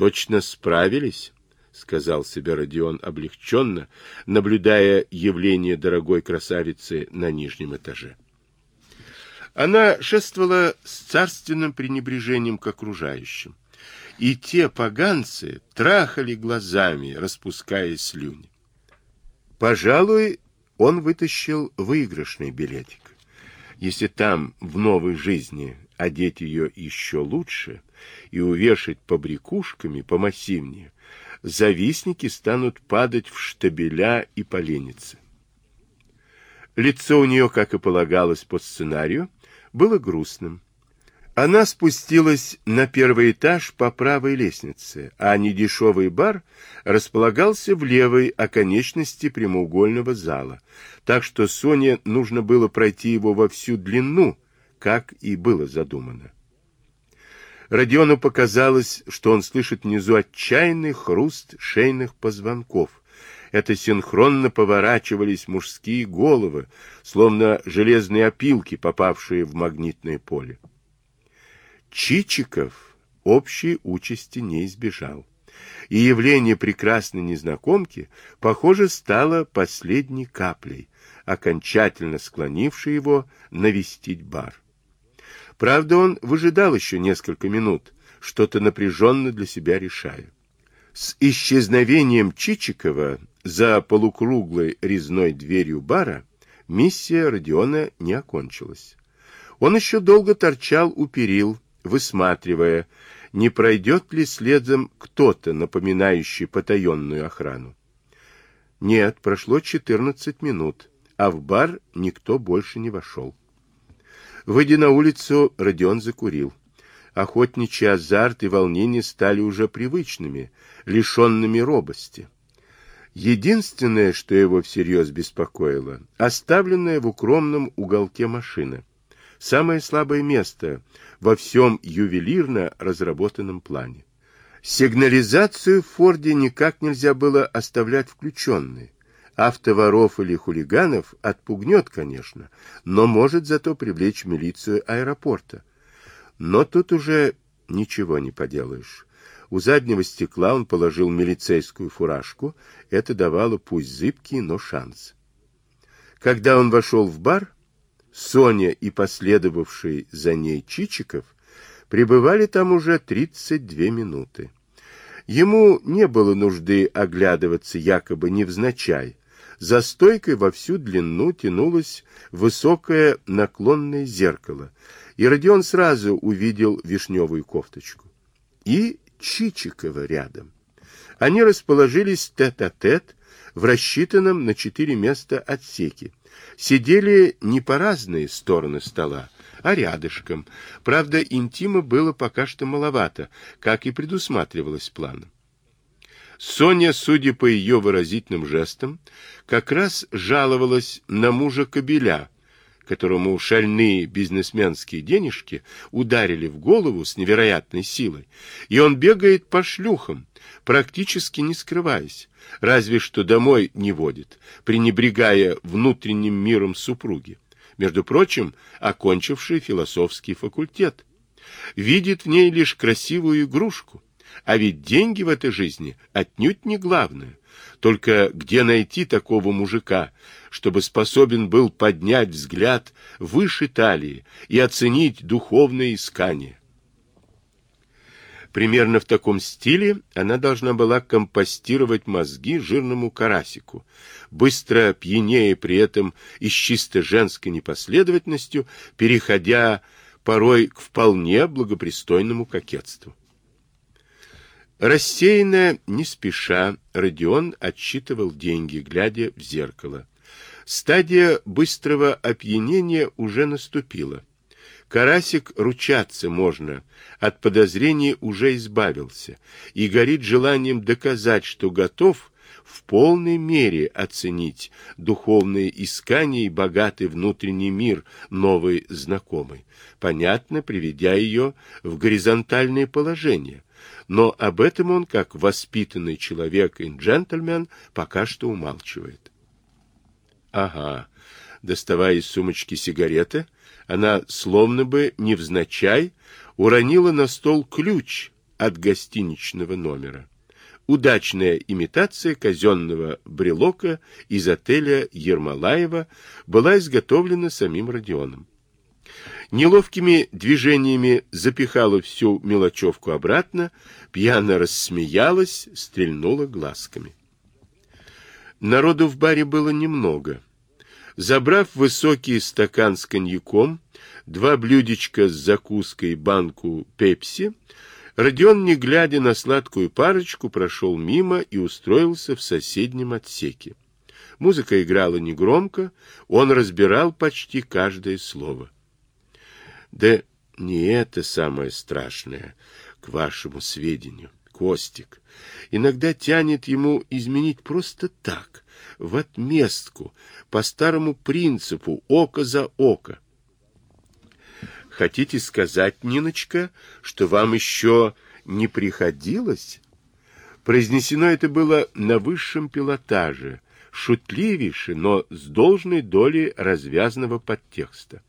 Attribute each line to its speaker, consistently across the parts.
Speaker 1: Точно справились, сказал себе Родион облегченно, наблюдая явление дорогой красавицы на нижнем этаже. Она шествовала с царственным пренебрежением к окружающим, и те поганцы трахали глазами, распуская слюни. Пожалуй, он вытащил выигрышный билетик. Если там в новой жизни одеть ее еще лучше и увешать побрякушками помассивнее, завистники станут падать в штабеля и полениться. Лицо у нее, как и полагалось по сценарию, было грустным. Она спустилась на первый этаж по правой лестнице, а недешевый бар располагался в левой оконечности прямоугольного зала, так что Соне нужно было пройти его во всю длину, как и было задумано. Родиону показалось, что он слышит внизу отчаянный хруст шейных позвонков. Это синхронно поворачивались мужские головы, словно железные опилки, попавшие в магнитное поле. Чичиков общей участи не избежал, и явление прекрасной незнакомки, похоже, стало последней каплей, окончательно склонившей его навестить бар. Правда, он выжидал еще несколько минут, что-то напряженно для себя решая. С исчезновением Чичикова за полукруглой резной дверью бара миссия Родиона не окончилась. Он еще долго торчал у перил, высматривая, не пройдет ли следом кто-то, напоминающий потаенную охрану. Нет, прошло 14 минут, а в бар никто больше не вошел. Выйдя на улицу, Родион закурил. Охотничий азарт и волнение стали уже привычными, лишенными робости. Единственное, что его всерьез беспокоило, оставленная в укромном уголке машина. Самое слабое место во всем ювелирно разработанном плане. Сигнализацию в Форде никак нельзя было оставлять включенной. Автоворов или хулиганов отпугнет, конечно, но может зато привлечь милицию аэропорта. Но тут уже ничего не поделаешь. У заднего стекла он положил милицейскую фуражку. Это давало пусть зыбкий, но шанс. Когда он вошел в бар, Соня и последовавший за ней Чичиков пребывали там уже 32 минуты. Ему не было нужды оглядываться якобы невзначай. За стойкой во всю длину тянулось высокое наклонное зеркало, и Родион сразу увидел вишневую кофточку. И Чичикова рядом. Они расположились тет-а-тет -тет в рассчитанном на четыре места отсеке сидели не по разные стороны стола, а рядышком. Правда, интима было пока что маловато, как и предусматривалось планом. Соня, судя по ее выразительным жестам, как раз жаловалась на мужа Кобеля, которому шальные бизнесменские денежки ударили в голову с невероятной силой, и он бегает по шлюхам, практически не скрываясь, разве что домой не водит, пренебрегая внутренним миром супруги, между прочим, окончивший философский факультет. Видит в ней лишь красивую игрушку, а ведь деньги в этой жизни отнюдь не главное. Только где найти такого мужика, чтобы способен был поднять взгляд выше талии и оценить духовное искание? Примерно в таком стиле она должна была компостировать мозги жирному карасику, быстро пьянее при этом и с чисто женской непоследовательностью, переходя порой к вполне благопристойному кокетству. Рассеянно, не спеша, Родион отсчитывал деньги, глядя в зеркало. Стадия быстрого опьянения уже наступила. Карасик ручаться можно, от подозрений уже избавился и горит желанием доказать, что готов в полной мере оценить духовные искания и богатый внутренний мир новой знакомой, понятно, приведя ее в горизонтальное положение. Но об этом он, как воспитанный человек и джентльмен, пока что умалчивает. Ага, доставая из сумочки сигареты, она, словно бы невзначай, уронила на стол ключ от гостиничного номера. Удачная имитация казенного брелока из отеля Ермолаева была изготовлена самим Родионом. Неловкими движениями запихала всю мелочевку обратно, пьяно рассмеялась, стрельнула глазками. Народу в баре было немного. Забрав высокий стакан с коньяком, два блюдечка с закуской, банку пепси, Родион, не глядя на сладкую парочку, прошел мимо и устроился в соседнем отсеке. Музыка играла негромко, он разбирал почти каждое слово. Да не это самое страшное, к вашему сведению, Костик. Иногда тянет ему изменить просто так, в отместку, по старому принципу, око за око. Хотите сказать, Ниночка, что вам еще не приходилось? Произнесено это было на высшем пилотаже, шутливейше, но с должной долей развязного подтекста.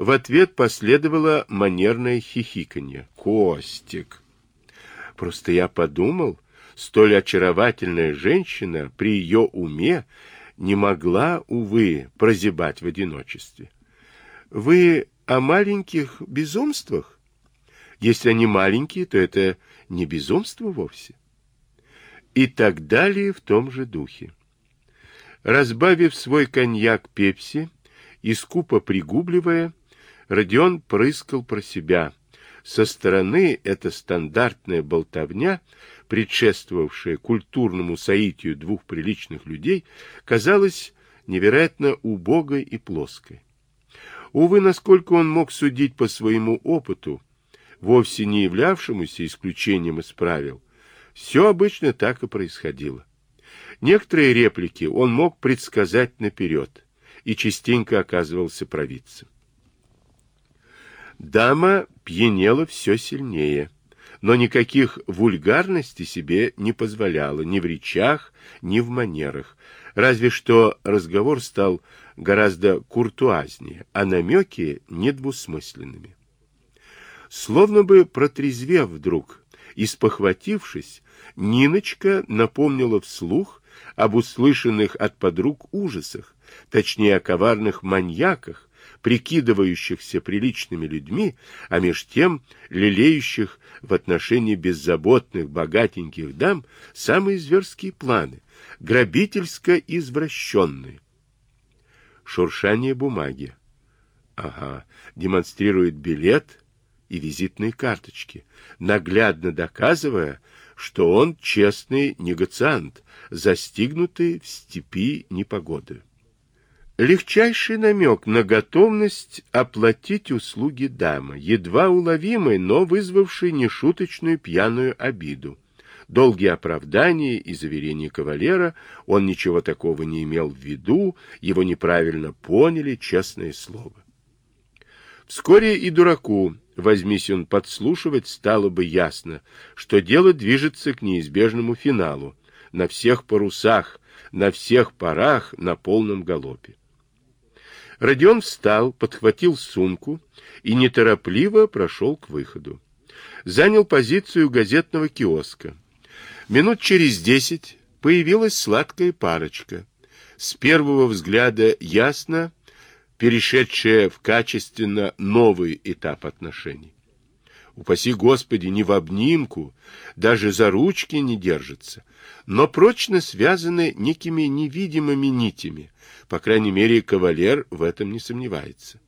Speaker 1: В ответ последовало манерное хихиканье. «Костик!» Просто я подумал, столь очаровательная женщина при ее уме не могла, увы, прозябать в одиночестве. Вы о маленьких безумствах? Если они маленькие, то это не безумство вовсе. И так далее в том же духе. Разбавив свой коньяк пепси и скупо пригубливая, Родион прыскал про себя. Со стороны эта стандартная болтовня, предшествовавшая культурному соитию двух приличных людей, казалась невероятно убогой и плоской. Увы, насколько он мог судить по своему опыту, вовсе не являвшемуся исключением из правил, все обычно так и происходило. Некоторые реплики он мог предсказать наперед и частенько оказывался провидцем. Дама пьянела все сильнее, но никаких вульгарностей себе не позволяла ни в речах, ни в манерах, разве что разговор стал гораздо куртуазнее, а намеки недвусмысленными. Словно бы протрезвев вдруг и спохватившись, Ниночка напомнила вслух об услышанных от подруг ужасах, точнее о коварных маньяках, прикидывающихся приличными людьми, а меж тем лелеющих в отношении беззаботных богатеньких дам самые зверские планы, грабительско извращенные шуршание бумаги. Ага, демонстрирует билет и визитные карточки, наглядно доказывая, что он честный негациант, застигнутый в степи непогоды. Легчайший намек на готовность оплатить услуги дамы, едва уловимый, но вызвавший нешуточную пьяную обиду. Долгие оправдания и заверения кавалера, он ничего такого не имел в виду, его неправильно поняли, честное слово. Вскоре и дураку, возьмись он подслушивать, стало бы ясно, что дело движется к неизбежному финалу, на всех парусах, на всех парах, на полном галопе. Родион встал, подхватил сумку и неторопливо прошел к выходу. Занял позицию газетного киоска. Минут через десять появилась сладкая парочка. С первого взгляда ясно, перешедшая в качественно новый этап отношений. Упаси Господи, не в обнимку, даже за ручки не держатся, но прочно связаны некими невидимыми нитями, по крайней мере, кавалер в этом не сомневается.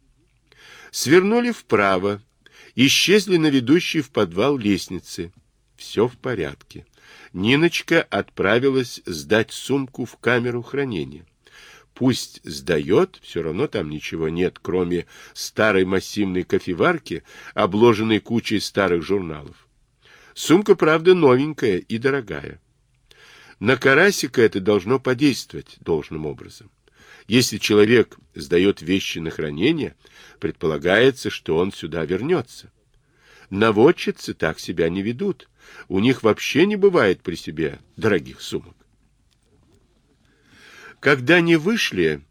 Speaker 1: Свернули вправо, исчезли на ведущей в подвал лестницы. Все в порядке. Ниночка отправилась сдать сумку в камеру хранения. Пусть сдает, все равно там ничего нет, кроме старой массивной кофеварки, обложенной кучей старых журналов. Сумка, правда, новенькая и дорогая. На карасика это должно подействовать должным образом. Если человек сдает вещи на хранение, предполагается, что он сюда вернется. Наводчицы так себя не ведут. У них вообще не бывает при себе дорогих сумок. Когда они вышли,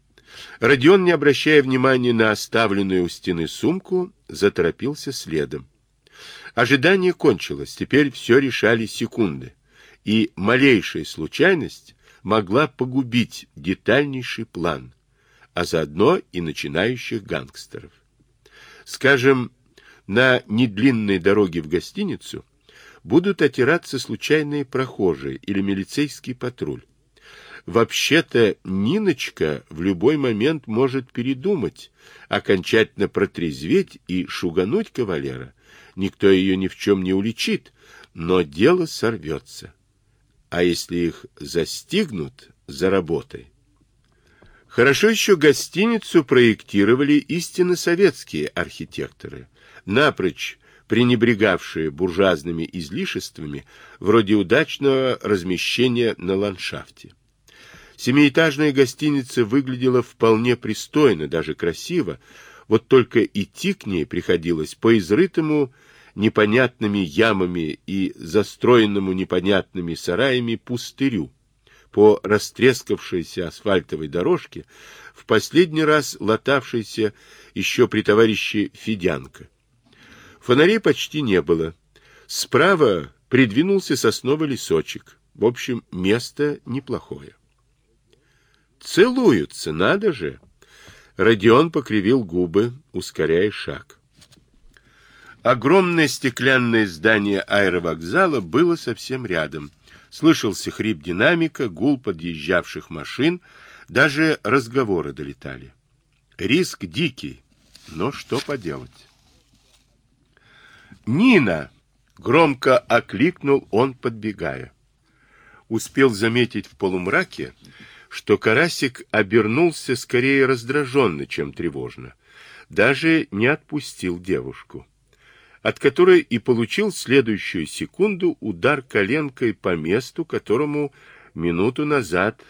Speaker 1: Родион, не обращая внимания на оставленную у стены сумку, заторопился следом. Ожидание кончилось, теперь все решали секунды, и малейшая случайность могла погубить детальнейший план, а заодно и начинающих гангстеров. Скажем, на недлинной дороге в гостиницу будут отираться случайные прохожие или милицейский патруль. Вообще-то Ниночка в любой момент может передумать, окончательно протрезветь и шугануть кавалера. Никто ее ни в чем не уличит, но дело сорвется. А если их застигнут за работой? Хорошо еще гостиницу проектировали истинно советские архитекторы, напрочь пренебрегавшие буржуазными излишествами вроде удачного размещения на ландшафте. Семиэтажная гостиница выглядела вполне пристойно, даже красиво, вот только идти к ней приходилось по изрытому непонятными ямами и застроенному непонятными сараями пустырю, по растрескавшейся асфальтовой дорожке, в последний раз латавшейся еще при товарище Федянка. Фонарей почти не было. Справа придвинулся сосновый лесочек. В общем, место неплохое. Целуются, надо же! Родион покривил губы, ускоряя шаг. Огромное стеклянное здание аэровокзала было совсем рядом. Слышался хрип динамика, гул подъезжавших машин, даже разговоры долетали. Риск дикий, но что поделать? «Нина!» — громко окликнул он, подбегая. Успел заметить в полумраке, что Карасик обернулся скорее раздраженно, чем тревожно. Даже не отпустил девушку, от которой и получил следующую секунду удар коленкой по месту, которому минуту назад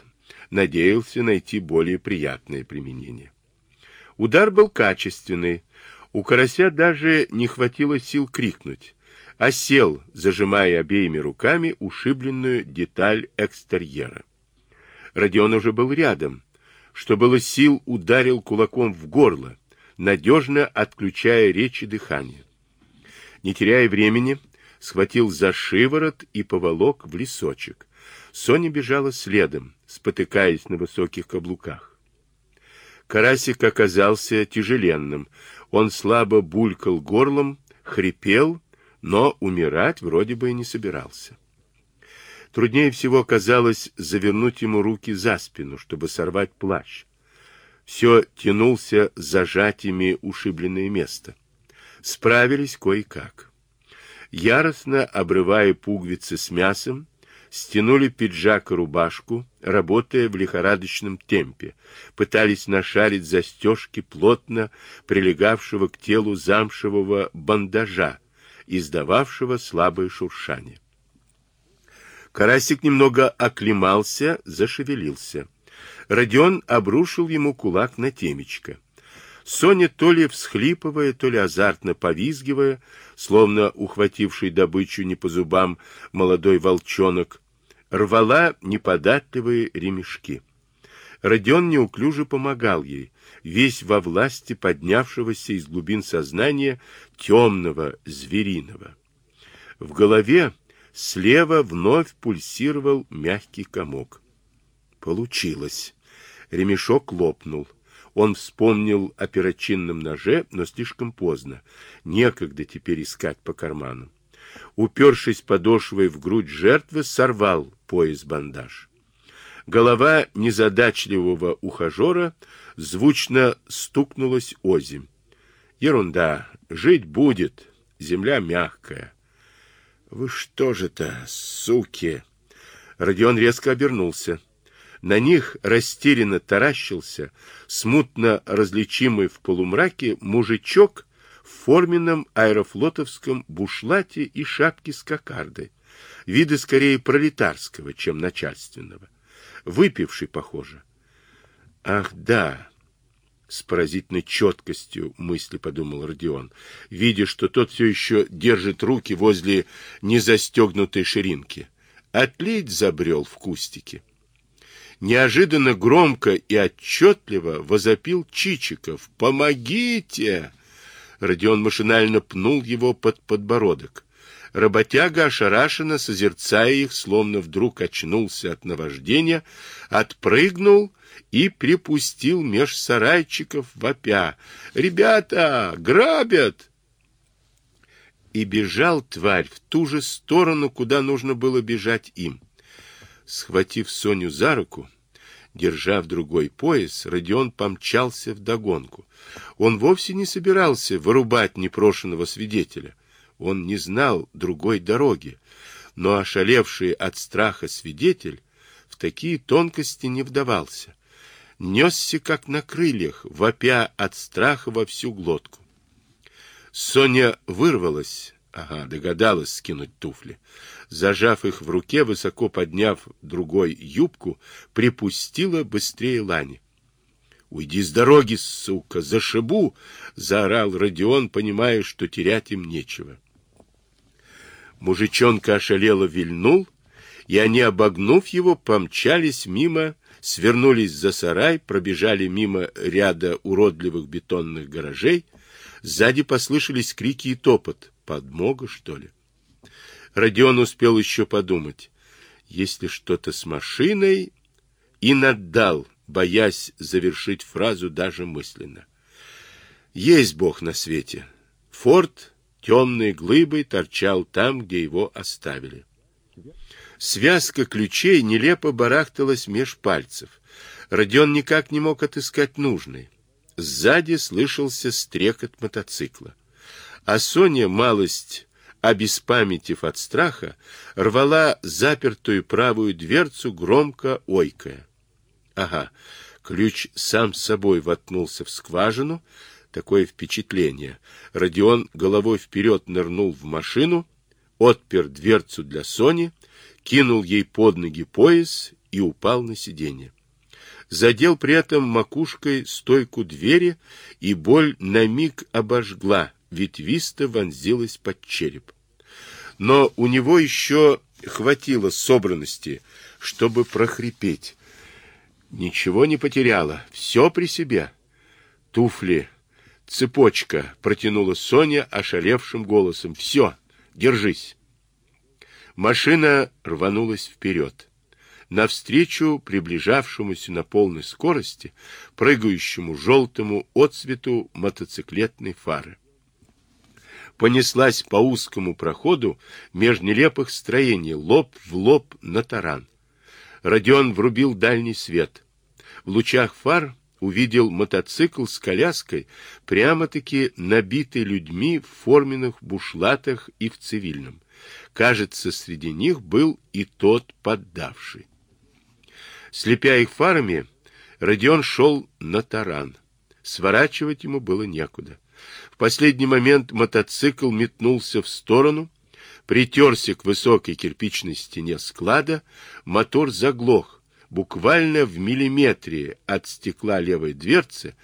Speaker 1: надеялся найти более приятное применение. Удар был качественный, у карася даже не хватило сил крикнуть, а сел, зажимая обеими руками ушибленную деталь экстерьера. Родион уже был рядом. Что было сил, ударил кулаком в горло, надежно отключая речь и дыхание. Не теряя времени, схватил за шиворот и поволок в лесочек. Соня бежала следом, спотыкаясь на высоких каблуках. Карасик оказался тяжеленным. Он слабо булькал горлом, хрипел, но умирать вроде бы и не собирался. Труднее всего казалось завернуть ему руки за спину, чтобы сорвать плащ. Все тянулся зажатиями ушибленное место. Справились кое-как. Яростно обрывая пуговицы с мясом, стянули пиджак и рубашку, работая в лихорадочном темпе, пытались нашарить застежки плотно прилегавшего к телу замшевого бандажа, издававшего слабое шуршание. Карасик немного оклемался, зашевелился. Родион обрушил ему кулак на темечко. Соня, то ли всхлипывая, то ли азартно повизгивая, словно ухвативший добычу не по зубам молодой волчонок, рвала неподатливые ремешки. Родион неуклюже помогал ей, весь во власти поднявшегося из глубин сознания темного, звериного. В голове Слева вновь пульсировал мягкий комок. Получилось. Ремешок лопнул. Он вспомнил о перочинном ноже, но слишком поздно. Некогда теперь искать по карманам. Упершись подошвой в грудь жертвы, сорвал пояс-бандаж. Голова незадачливого ухажера звучно стукнулась озимь. Ерунда, жить будет, земля мягкая. Вы что же-то, суки? Родион резко обернулся. На них растерянно таращился, смутно различимый в полумраке мужичок в форменном аэрофлотовском бушлате и шапке с кокардой. Виды скорее пролетарского, чем начальственного. Выпивший, похоже. Ах, да, с поразительной четкостью мысли подумал Родион, видя, что тот все еще держит руки возле незастегнутой ширинки. Отлить забрел в кустике. Неожиданно громко и отчетливо возопил Чичиков. «Помогите!» Родион машинально пнул его под подбородок. Работяга ошарашенно, созерцая их, словно вдруг очнулся от наваждения, отпрыгнул и припустил меж сарайчиков вопя. «Ребята, грабят!» И бежал тварь в ту же сторону, куда нужно было бежать им. Схватив Соню за руку, держа в другой пояс, Родион помчался вдогонку. Он вовсе не собирался вырубать непрошенного свидетеля. Он не знал другой дороги, но ошалевший от страха свидетель в такие тонкости не вдавался. Несся, как на крыльях, вопя от страха во всю глотку. Соня вырвалась, ага, догадалась скинуть туфли. Зажав их в руке, высоко подняв другой юбку, припустила быстрее Лани. «Уйди с дороги, сука, зашибу!» — заорал Родион, понимая, что терять им нечего. Мужичонка ошалело вильнул, и они, обогнув его, помчались мимо, свернулись за сарай, пробежали мимо ряда уродливых бетонных гаражей. Сзади послышались крики и топот. Подмога, что ли? Родион успел еще подумать. Если что-то с машиной... И наддал, боясь завершить фразу даже мысленно. Есть Бог на свете. Форд темной глыбой торчал там, где его оставили. Связка ключей нелепо барахталась меж пальцев. Родион никак не мог отыскать нужный. Сзади слышался стрекот мотоцикла. А Соня, малость обеспамятив от страха, рвала запертую правую дверцу, громко ойкая. Ага, ключ сам собой воткнулся в скважину, такое впечатление. Родион головой вперед нырнул в машину, отпер дверцу для Сони, кинул ей под ноги пояс и упал на сиденье. Задел при этом макушкой стойку двери, и боль на миг обожгла, ветвисто вонзилась под череп. Но у него еще хватило собранности, чтобы прохрипеть. Ничего не потеряла, все при себе. Туфли Цепочка, протянула Соня ошалевшим голосом. Все, держись. Машина рванулась вперед. Навстречу приближавшемуся на полной скорости, прыгающему желтому отцвету мотоциклетной фары. Понеслась по узкому проходу меж нелепых строений, лоб в лоб на таран. Родион врубил дальний свет. В лучах фар увидел мотоцикл с коляской, прямо-таки набитый людьми в форменных бушлатах и в цивильном. Кажется, среди них был и тот поддавший. Слепя их фарами, Родион шел на таран. Сворачивать ему было некуда. В последний момент мотоцикл метнулся в сторону, притерся к высокой кирпичной стене склада, мотор заглох, буквально в миллиметре от стекла левой дверцы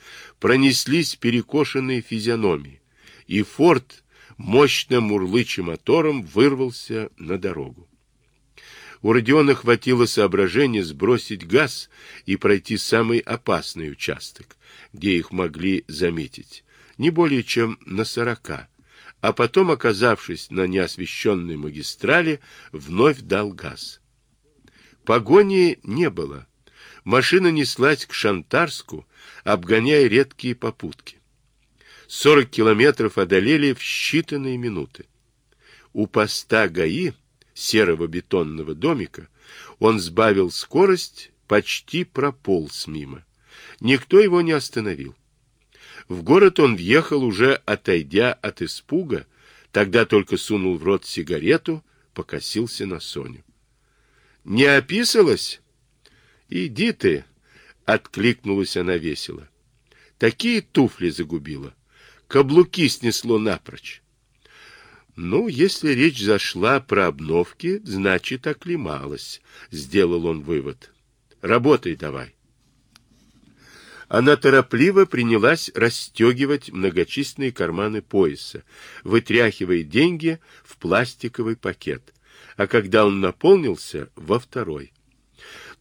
Speaker 1: пронеслись перекошенные физиономии, и форт мощным мурлыча мотором вырвался на дорогу. У Родиона хватило соображения сбросить газ и пройти самый опасный участок, где их могли заметить, не более чем на сорока, а потом, оказавшись на неосвещенной магистрали, вновь дал газ. Погони не было. Машина неслась к Шантарску, обгоняя редкие попутки. Сорок километров одолели в считанные минуты. У поста ГАИ, серого бетонного домика, он сбавил скорость, почти прополз мимо. Никто его не остановил. В город он въехал, уже отойдя от испуга, тогда только сунул в рот сигарету, покосился на Соню. Не описалась? Иди ты, откликнулась она весело. Такие туфли загубила. Каблуки снесло напрочь. Ну, если речь зашла про обновки, значит, оклемалась, сделал он вывод. Работай давай. Она торопливо принялась расстегивать многочисленные карманы пояса, вытряхивая деньги в пластиковый пакет а когда он наполнился, во второй.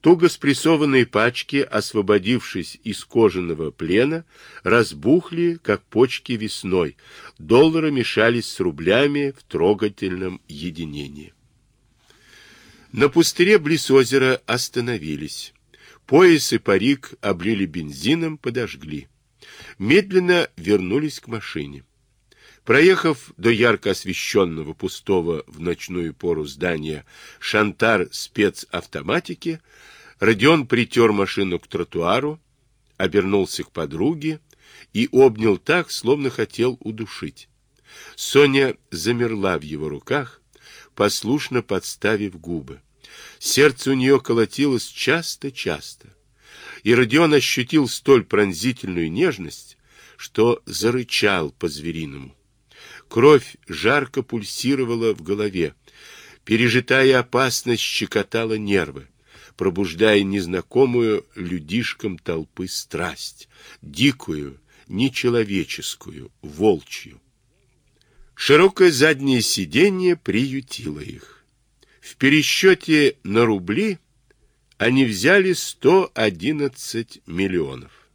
Speaker 1: Туго спрессованные пачки, освободившись из кожаного плена, разбухли, как почки весной. Доллары мешались с рублями в трогательном единении. На пустыре близ озера остановились. Пояс и парик облили бензином, подожгли. Медленно вернулись к машине. Проехав до ярко освещенного пустого в ночную пору здания «Шантар спецавтоматики», Родион притер машину к тротуару, обернулся к подруге и обнял так, словно хотел удушить. Соня замерла в его руках, послушно подставив губы. Сердце у нее колотилось часто-часто, и Родион ощутил столь пронзительную нежность, что зарычал по-звериному. Кровь жарко пульсировала в голове. Пережитая опасность щекотала нервы, пробуждая незнакомую людишкам толпы страсть, дикую, нечеловеческую, волчью. Широкое заднее сиденье приютило их. В пересчете на рубли они взяли 111 миллионов.